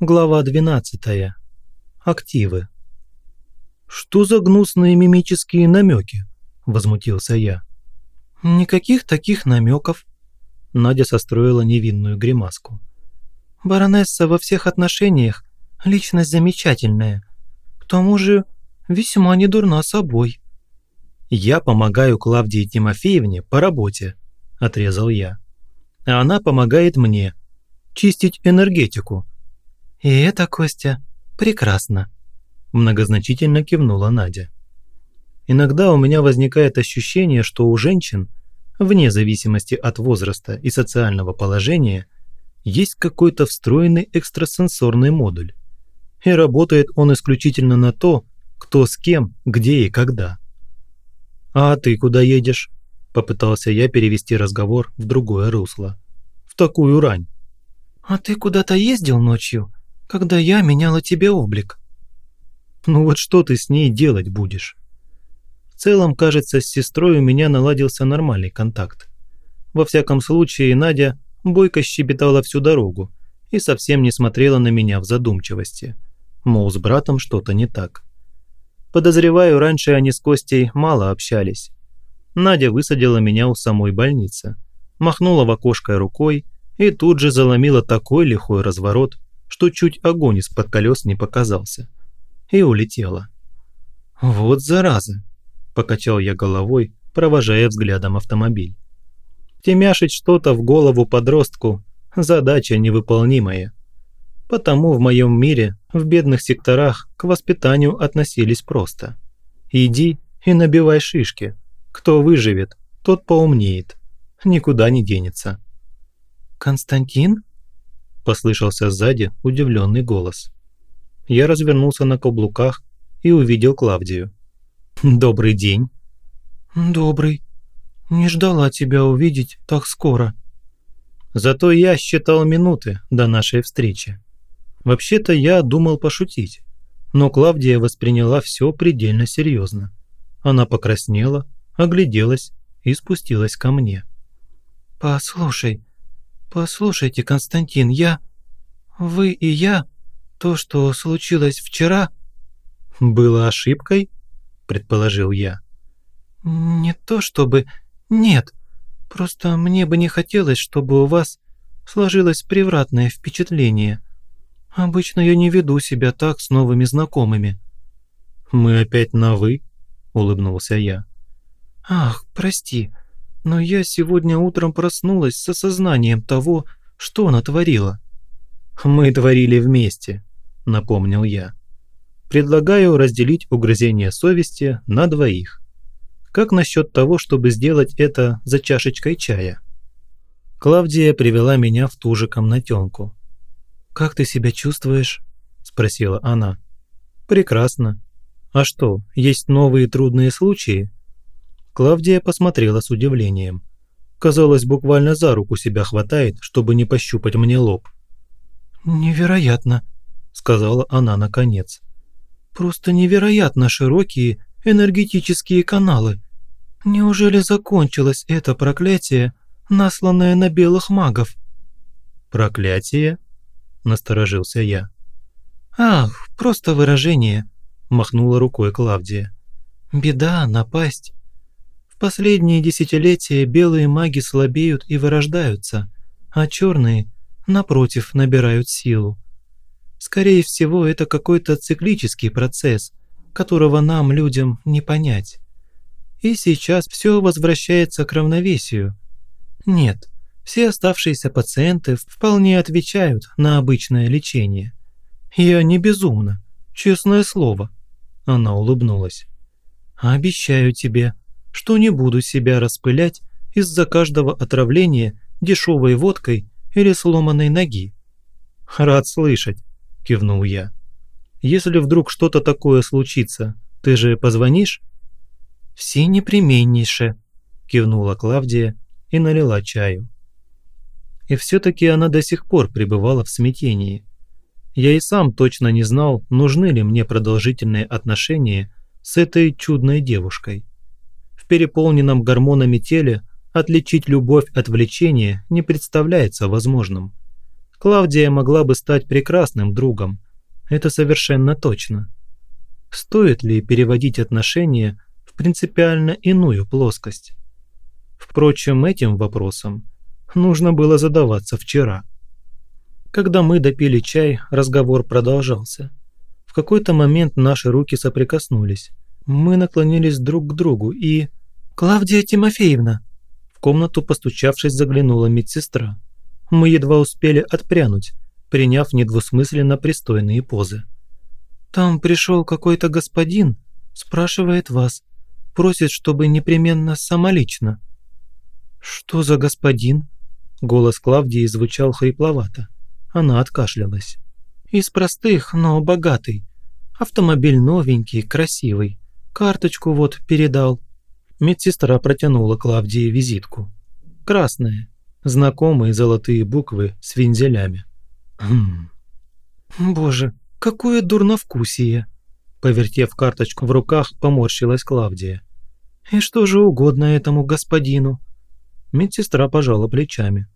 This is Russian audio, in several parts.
Глава 12. Активы. «Что за гнусные мимические намеки?» – возмутился я. «Никаких таких намеков», – Надя состроила невинную гримаску. «Баронесса во всех отношениях личность замечательная. К тому же весьма не дурна собой». «Я помогаю Клавдии Тимофеевне по работе», – отрезал я. «А она помогает мне чистить энергетику» «И это, Костя, прекрасно», – многозначительно кивнула Надя. Иногда у меня возникает ощущение, что у женщин, вне зависимости от возраста и социального положения, есть какой-то встроенный экстрасенсорный модуль. И работает он исключительно на то, кто с кем, где и когда. «А ты куда едешь?» – попытался я перевести разговор в другое русло. «В такую рань». «А ты куда-то ездил ночью?» Когда я меняла тебе облик». «Ну вот что ты с ней делать будешь?» В целом, кажется, с сестрой у меня наладился нормальный контакт. Во всяком случае, Надя бойко щебетала всю дорогу и совсем не смотрела на меня в задумчивости. Мол, с братом что-то не так. Подозреваю, раньше они с Костей мало общались. Надя высадила меня у самой больницы, махнула в окошко рукой и тут же заломила такой лихой разворот, что чуть огонь из-под колес не показался. И улетела. «Вот зараза!» – покачал я головой, провожая взглядом автомобиль. Темяшить что-то в голову подростку – задача невыполнимая. Потому в моем мире, в бедных секторах, к воспитанию относились просто. Иди и набивай шишки. Кто выживет, тот поумнеет. Никуда не денется. «Константин?» Послышался сзади удивленный голос. Я развернулся на каблуках и увидел Клавдию. «Добрый день». «Добрый. Не ждала тебя увидеть так скоро». Зато я считал минуты до нашей встречи. Вообще-то я думал пошутить, но Клавдия восприняла все предельно серьезно. Она покраснела, огляделась и спустилась ко мне. «Послушай, «Послушайте, Константин, я... Вы и я... То, что случилось вчера...» «Было ошибкой?» – предположил я. «Не то чтобы... Нет. Просто мне бы не хотелось, чтобы у вас сложилось превратное впечатление. Обычно я не веду себя так с новыми знакомыми». «Мы опять на «вы»?» – улыбнулся я. «Ах, прости но я сегодня утром проснулась с осознанием того, что она творила». «Мы творили вместе», – напомнил я. «Предлагаю разделить угрызение совести на двоих. Как насчет того, чтобы сделать это за чашечкой чая?» Клавдия привела меня в ту же комнатенку. «Как ты себя чувствуешь?» – спросила она. «Прекрасно. А что, есть новые трудные случаи?» Клавдия посмотрела с удивлением. Казалось, буквально за руку себя хватает, чтобы не пощупать мне лоб. «Невероятно», – сказала она наконец. «Просто невероятно широкие энергетические каналы. Неужели закончилось это проклятие, насланное на белых магов?» «Проклятие?» – насторожился я. «Ах, просто выражение», – махнула рукой Клавдия. «Беда, напасть. Последние десятилетия белые маги слабеют и вырождаются, а черные, напротив, набирают силу. Скорее всего, это какой-то циклический процесс, которого нам, людям, не понять. И сейчас все возвращается к равновесию. Нет, все оставшиеся пациенты вполне отвечают на обычное лечение. Я не безумна, честное слово. Она улыбнулась. Обещаю тебе, что не буду себя распылять из-за каждого отравления дешевой водкой или сломанной ноги. «Рад слышать», – кивнул я. «Если вдруг что-то такое случится, ты же позвонишь?» «Все непременнейше», – кивнула Клавдия и налила чаю. И все-таки она до сих пор пребывала в смятении. Я и сам точно не знал, нужны ли мне продолжительные отношения с этой чудной девушкой переполненном гормонами теле отличить любовь от влечения не представляется возможным. Клавдия могла бы стать прекрасным другом. Это совершенно точно. Стоит ли переводить отношения в принципиально иную плоскость? Впрочем, этим вопросом нужно было задаваться вчера. Когда мы допили чай, разговор продолжался. В какой-то момент наши руки соприкоснулись. Мы наклонились друг к другу и... «Клавдия Тимофеевна!» В комнату, постучавшись, заглянула медсестра. Мы едва успели отпрянуть, приняв недвусмысленно пристойные позы. «Там пришел какой-то господин, спрашивает вас, просит, чтобы непременно самолично». «Что за господин?» Голос Клавдии звучал хрипловато. Она откашлялась. «Из простых, но богатый. Автомобиль новенький, красивый. Карточку вот передал». Медсестра протянула Клавдии визитку. Красная. Знакомые золотые буквы с вензелями. Хм. «Боже, какое дурновкусие!» Повертев карточку в руках, поморщилась Клавдия. «И что же угодно этому господину?» Медсестра пожала плечами.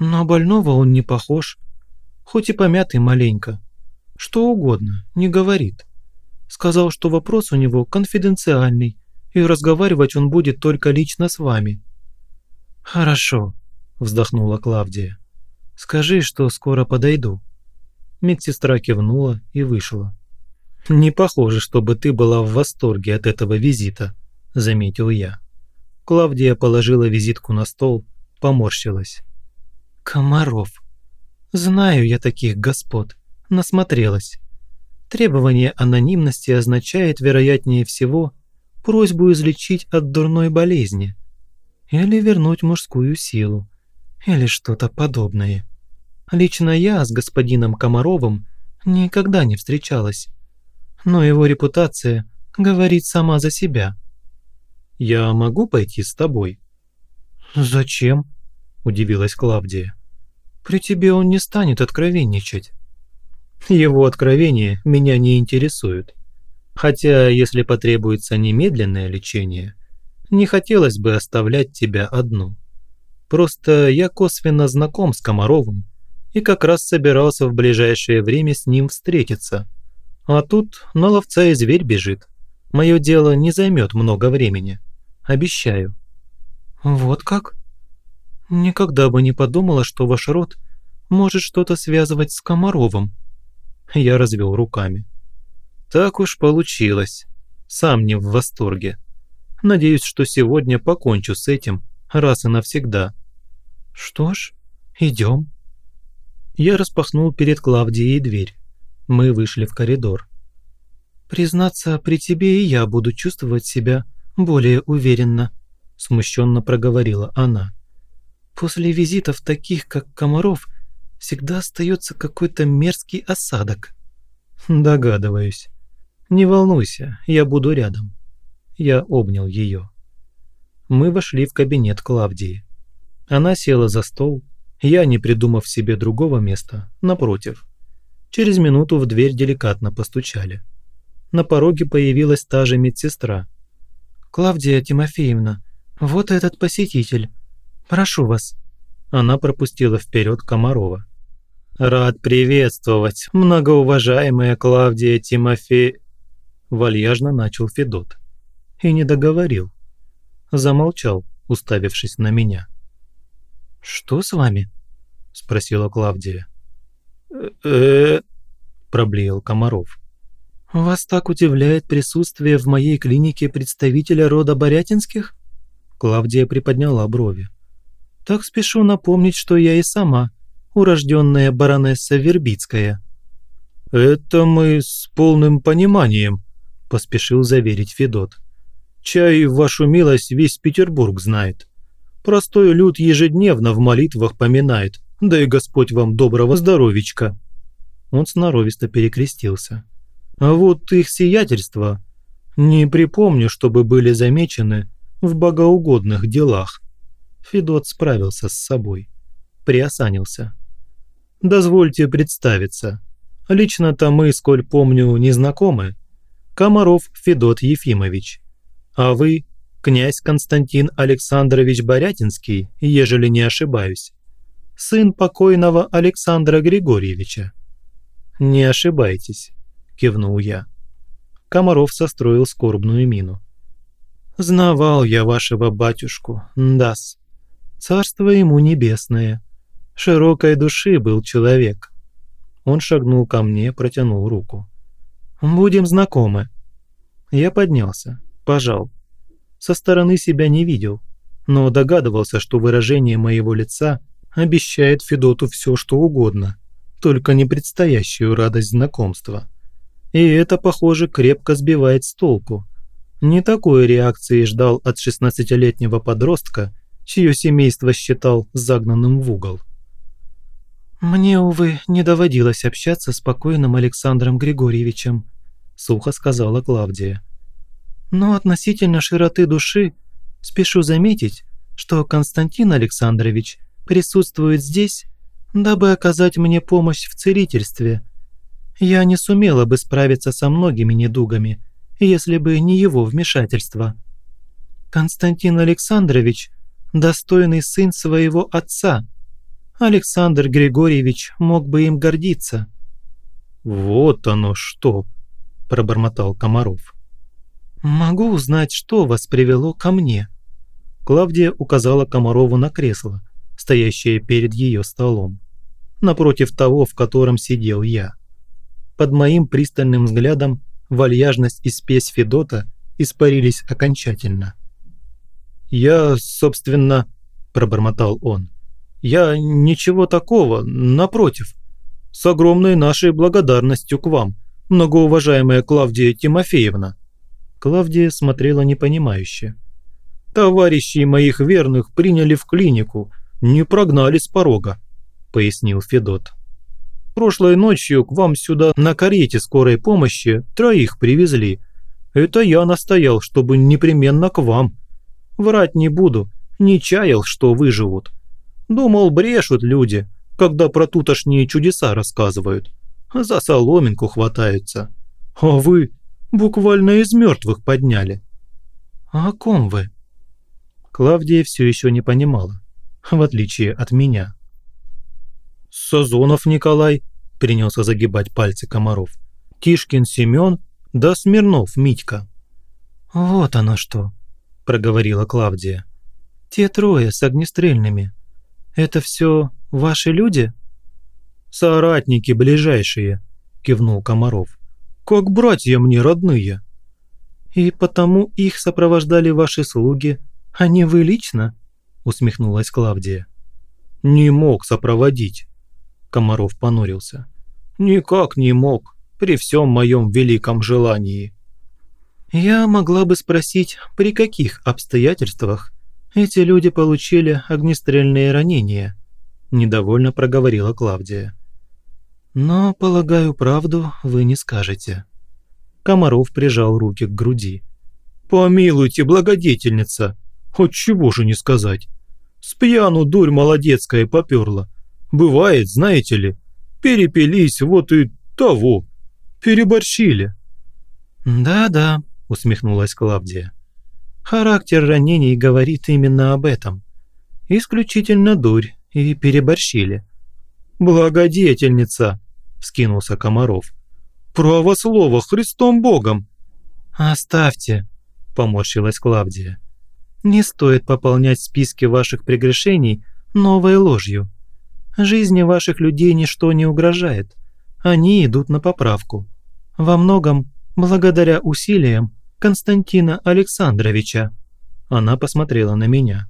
«На больного он не похож. Хоть и помятый маленько. Что угодно, не говорит. Сказал, что вопрос у него конфиденциальный, и разговаривать он будет только лично с вами». «Хорошо», – вздохнула Клавдия. «Скажи, что скоро подойду». Медсестра кивнула и вышла. «Не похоже, чтобы ты была в восторге от этого визита», – заметил я. Клавдия положила визитку на стол, поморщилась. «Комаров. Знаю я таких господ. Насмотрелась. Требование анонимности означает, вероятнее всего, просьбу излечить от дурной болезни. Или вернуть мужскую силу. Или что-то подобное. Лично я с господином Комаровым никогда не встречалась. Но его репутация говорит сама за себя. «Я могу пойти с тобой?» «Зачем?» – удивилась Клавдия. «При тебе он не станет откровенничать». «Его откровения меня не интересуют. Хотя, если потребуется немедленное лечение, не хотелось бы оставлять тебя одну. Просто я косвенно знаком с Комаровым и как раз собирался в ближайшее время с ним встретиться. А тут на ловца и зверь бежит. Мое дело не займет много времени. Обещаю». «Вот как?» «Никогда бы не подумала, что ваш род может что-то связывать с Комаровым». Я развел руками. «Так уж получилось. Сам не в восторге. Надеюсь, что сегодня покончу с этим раз и навсегда». «Что ж, идем». Я распахнул перед Клавдией дверь. Мы вышли в коридор. «Признаться, при тебе и я буду чувствовать себя более уверенно», – смущенно проговорила она. «После визитов таких, как Комаров, всегда остается какой-то мерзкий осадок». «Догадываюсь. Не волнуйся, я буду рядом». Я обнял ее. Мы вошли в кабинет Клавдии. Она села за стол, я, не придумав себе другого места, напротив. Через минуту в дверь деликатно постучали. На пороге появилась та же медсестра – «Клавдия Тимофеевна, вот этот посетитель. Прошу вас». Она пропустила вперед Комарова. «Рад приветствовать, многоуважаемая Клавдия Тимофе...» Вальяжно начал Федот. И не договорил. Замолчал, уставившись на меня. «Что с вами?» – спросила Клавдия. «Э-э-э...» проблеял Комаров. «Вас так удивляет присутствие в моей клинике представителя рода Борятинских?» Клавдия приподняла брови. «Так спешу напомнить, что я и сама, урожденная баронесса Вербицкая». «Это мы с полным пониманием», – поспешил заверить Федот. «Чай, вашу милость, весь Петербург знает. Простой люд ежедневно в молитвах поминает, да и Господь вам доброго здоровичка». Он сноровисто перекрестился. А вот их сиятельства не припомню, чтобы были замечены в богоугодных делах. Федот справился с собой. Приосанился. «Дозвольте представиться. Лично-то мы, сколь помню, не знакомы. Комаров Федот Ефимович. А вы – князь Константин Александрович Борятинский, ежели не ошибаюсь». сын покойного Александра Григорьевича». «Не ошибайтесь», – кивнул я. Комаров состроил скорбную мину. «Знавал я вашего батюшку, дас. Царство ему небесное. Широкой души был человек». Он шагнул ко мне, протянул руку. «Будем знакомы». Я поднялся, пожал. Со стороны себя не видел, но догадывался, что выражение моего лица обещает Федоту все, что угодно, только не предстоящую радость знакомства. И это, похоже, крепко сбивает с толку. Не такой реакции ждал от 16-летнего подростка, чье семейство считал загнанным в угол. «Мне, увы, не доводилось общаться с покойным Александром Григорьевичем», – сухо сказала Клавдия. «Но относительно широты души спешу заметить, что Константин Александрович присутствует здесь, дабы оказать мне помощь в целительстве – я не сумела бы справиться со многими недугами, если бы не его вмешательство. Константин Александрович – достойный сын своего отца. Александр Григорьевич мог бы им гордиться». «Вот оно что!» – пробормотал Комаров. «Могу узнать, что вас привело ко мне?» Клавдия указала Комарову на кресло, стоящее перед ее столом, напротив того, в котором сидел я. Под моим пристальным взглядом вальяжность и спесь Федота испарились окончательно. «Я, собственно...» – пробормотал он. «Я ничего такого, напротив. С огромной нашей благодарностью к вам, многоуважаемая Клавдия Тимофеевна». Клавдия смотрела непонимающе. «Товарищей моих верных приняли в клинику, не прогнали с порога», – пояснил Федот. Прошлой ночью к вам сюда на карете скорой помощи троих привезли. Это я настоял, чтобы непременно к вам. Врать не буду, не чаял, что выживут. Думал, брешут люди, когда про тутошние чудеса рассказывают. За соломинку хватаются. А вы буквально из мертвых подняли. А о ком вы? Клавдия все еще не понимала, в отличие от меня. Сазонов Николай, принялся загибать пальцы Комаров. Тишкин Семен, да Смирнов Митька. Вот оно что, проговорила Клавдия. Те трое с огнестрельными. Это все ваши люди? Соратники ближайшие, кивнул Комаров. Как братья мне родные. И потому их сопровождали ваши слуги, а не вы лично? усмехнулась Клавдия. Не мог сопроводить. Комаров понурился. «Никак не мог, при всем моем великом желании». «Я могла бы спросить, при каких обстоятельствах эти люди получили огнестрельные ранения?» – недовольно проговорила Клавдия. «Но, полагаю, правду вы не скажете». Комаров прижал руки к груди. «Помилуйте, благодетельница! Отчего же не сказать? С пьяну дурь молодецкая поперла. Бывает, знаете ли, перепились вот и того, переборщили». «Да-да», – усмехнулась Клавдия. «Характер ранений говорит именно об этом. Исключительно дурь и переборщили». «Благодетельница!» – вскинулся Комаров. «Право слово, Христом Богом!» «Оставьте!» – поморщилась Клавдия. «Не стоит пополнять списки ваших прегрешений новой ложью. Жизни ваших людей ничто не угрожает. Они идут на поправку. Во многом благодаря усилиям Константина Александровича. Она посмотрела на меня.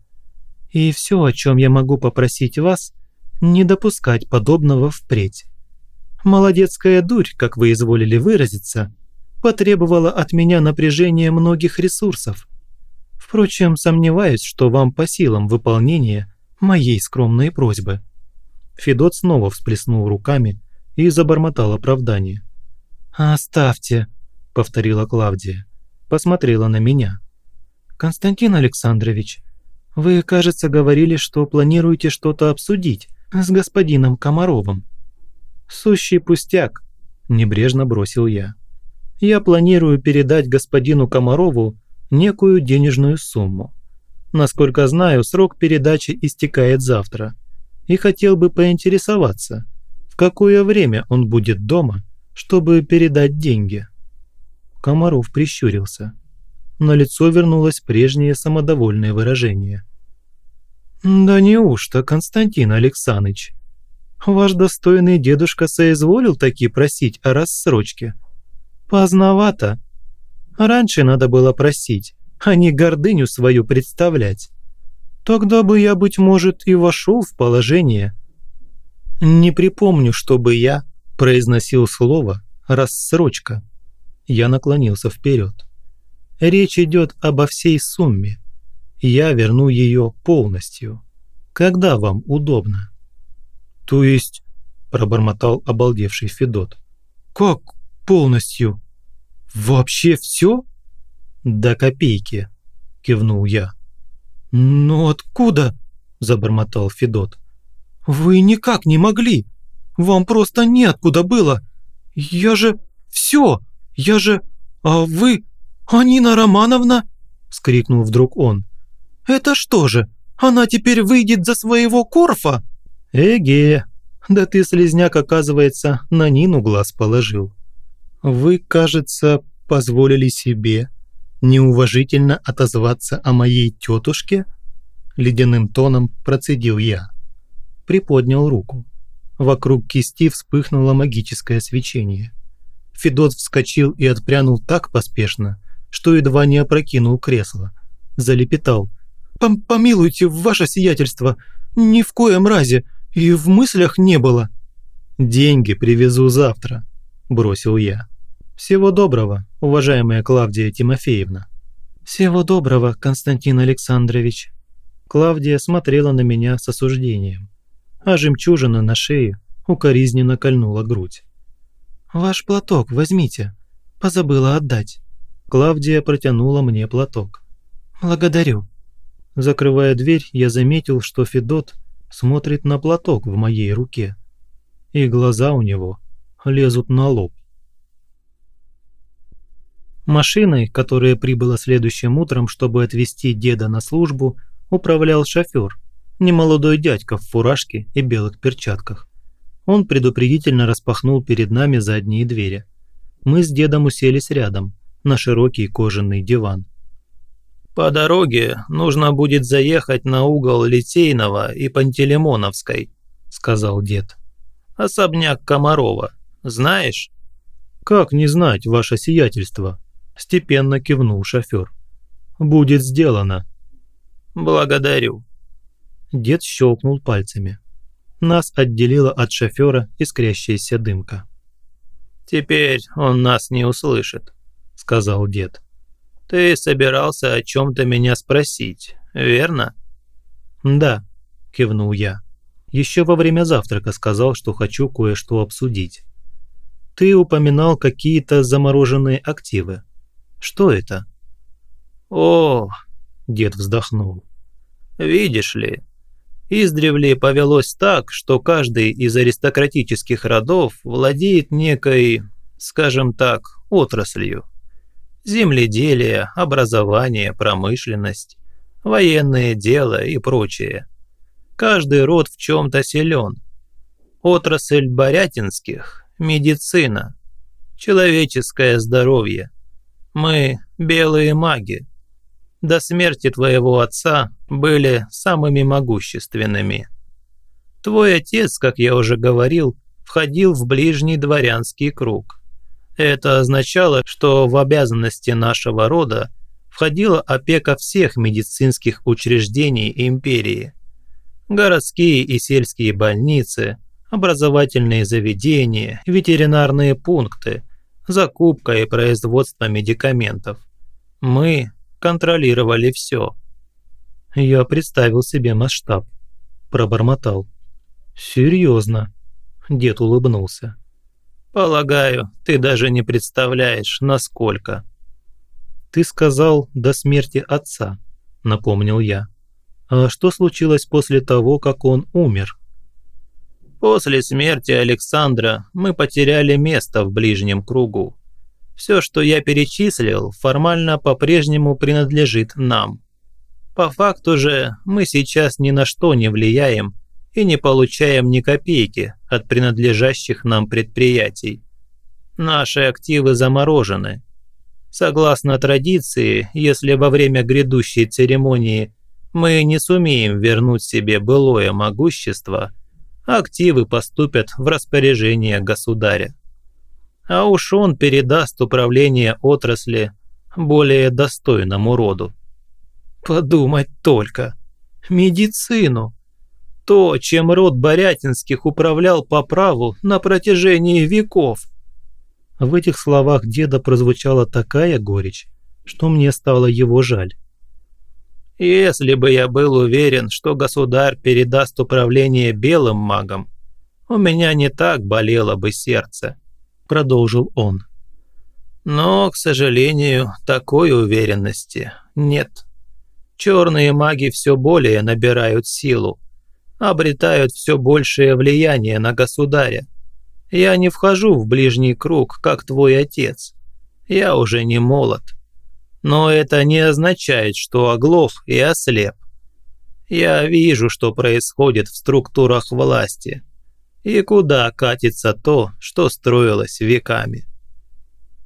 И все, о чем я могу попросить вас, не допускать подобного впредь. Молодецкая дурь, как вы изволили выразиться, потребовала от меня напряжения многих ресурсов. Впрочем, сомневаюсь, что вам по силам выполнения моей скромной просьбы. Федот снова всплеснул руками и забормотал оправдание. «Оставьте», – повторила Клавдия. Посмотрела на меня. «Константин Александрович, вы, кажется, говорили, что планируете что-то обсудить с господином Комаровым». «Сущий пустяк», – небрежно бросил я. «Я планирую передать господину Комарову некую денежную сумму. Насколько знаю, срок передачи истекает завтра. и хотел бы поинтересоваться, в какое время он будет дома, чтобы передать деньги. Комаров прищурился. На лицо вернулось прежнее самодовольное выражение. «Да неужто, Константин Александрович? Ваш достойный дедушка соизволил таки просить о рассрочке? Поздновато. Раньше надо было просить, а не гордыню свою представлять. Тогда бы я, быть может, и вошел в положение. Не припомню, чтобы я произносил слово «рассрочка». Я наклонился вперед. Речь идет обо всей сумме. Я верну ее полностью. Когда вам удобно? То есть, пробормотал обалдевший Федот. Как полностью? Вообще все? До копейки, кивнул я. «Но откуда?» – забормотал Федот. «Вы никак не могли. Вам просто неоткуда было. Я же... все. Я же... А вы... Анина Романовна?» – вскрикнул вдруг он. «Это что же, она теперь выйдет за своего Корфа?» «Эге, да ты, слезняк, оказывается, на Нину глаз положил. Вы, кажется, позволили себе неуважительно отозваться о моей тетушке?» Ледяным тоном процедил я. Приподнял руку. Вокруг кисти вспыхнуло магическое свечение. Федот вскочил и отпрянул так поспешно, что едва не опрокинул кресло. Залепетал. «Помилуйте, ваше сиятельство, ни в коем разе, и в мыслях не было». «Деньги привезу завтра», – бросил я. «Всего доброго, уважаемая Клавдия Тимофеевна». «Всего доброго, Константин Александрович». Клавдия смотрела на меня с осуждением, а жемчужина на шее укоризненно кольнула грудь. «Ваш платок возьмите. Позабыла отдать». Клавдия протянула мне платок. «Благодарю». Закрывая дверь, я заметил, что Федот смотрит на платок в моей руке. И глаза у него лезут на лоб. Машиной, которая прибыла следующим утром, чтобы отвезти деда на службу, управлял шофер, немолодой дядька в фуражке и белых перчатках. Он предупредительно распахнул перед нами задние двери. Мы с дедом уселись рядом, на широкий кожаный диван. «По дороге нужно будет заехать на угол Литейного и Пантелеймоновской», – сказал дед. «Особняк Комарова. Знаешь?» «Как не знать, ваше сиятельство?» Степенно кивнул шофер. «Будет сделано». «Благодарю». Дед щелкнул пальцами. Нас отделила от шофера искрящаяся дымка. «Теперь он нас не услышит», – сказал дед. «Ты собирался о чем-то меня спросить, верно?» «Да», – кивнул я. Еще во время завтрака сказал, что хочу кое-что обсудить. Ты упоминал какие-то замороженные активы. Что это?» «О!» – дед вздохнул. «Видишь ли, издревле повелось так, что каждый из аристократических родов владеет некой, скажем так, отраслью. Земледелие, образование, промышленность, военное дело и прочее. Каждый род в чем-то силен. Отрасль Борятинских – медицина, человеческое здоровье, мы – белые маги. До смерти твоего отца были самыми могущественными. Твой отец, как я уже говорил, входил в ближний дворянский круг. Это означало, что в обязанности нашего рода входила опека всех медицинских учреждений империи. Городские и сельские больницы, образовательные заведения, ветеринарные пункты – закупка и производство медикаментов. Мы контролировали все. Я представил себе масштаб. Пробормотал. Серьезно. Дед улыбнулся. Полагаю, ты даже не представляешь, насколько. Ты сказал до смерти отца, напомнил я. А что случилось после того, как он умер? После смерти Александра мы потеряли место в ближнем кругу. Все, что я перечислил, формально по-прежнему принадлежит нам. По факту же мы сейчас ни на что не влияем и не получаем ни копейки от принадлежащих нам предприятий. Наши активы заморожены. Согласно традиции, если во время грядущей церемонии мы не сумеем вернуть себе былое могущество, активы поступят в распоряжение государя. А уж он передаст управление отрасли более достойному роду. Подумать только. Медицину. То, чем род Борятинских управлял по праву на протяжении веков. В этих словах деда прозвучала такая горечь, что мне стало его жаль. Если бы я был уверен, что государь передаст управление белым магам, у меня не так болело бы сердце, продолжил он. Но, к сожалению, такой уверенности нет. Черные маги все более набирают силу, обретают все большее влияние на государя. Я не вхожу в ближний круг, как твой отец. Я уже не молод. Но это не означает, что оглох и ослеп. Я вижу, что происходит в структурах власти и куда катится то, что строилось веками.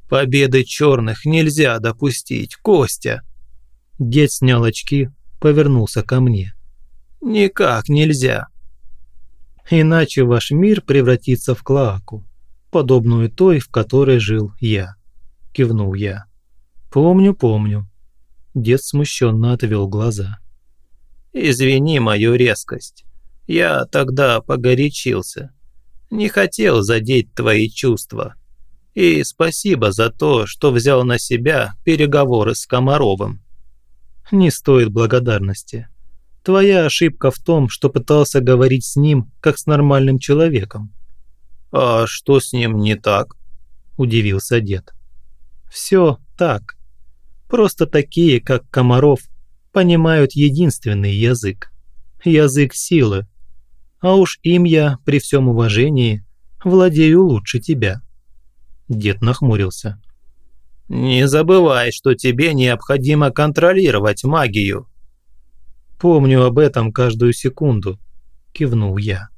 Победы черных нельзя допустить, Костя. Дед снял очки, повернулся ко мне. Никак нельзя. Иначе ваш мир превратится в клоаку, подобную той, в которой жил я. Кивнул я. «Помню, помню». Дед смущенно отвел глаза. «Извини мою резкость. Я тогда погорячился. Не хотел задеть твои чувства. И спасибо за то, что взял на себя переговоры с Комаровым». «Не стоит благодарности. Твоя ошибка в том, что пытался говорить с ним, как с нормальным человеком». «А что с ним не так?» – удивился дед. «Все так. Просто такие, как Комаров, понимают единственный язык. Язык силы. А уж им я, при всем уважении, владею лучше тебя». Дед нахмурился. «Не забывай, что тебе необходимо контролировать магию». «Помню об этом каждую секунду», – кивнул я.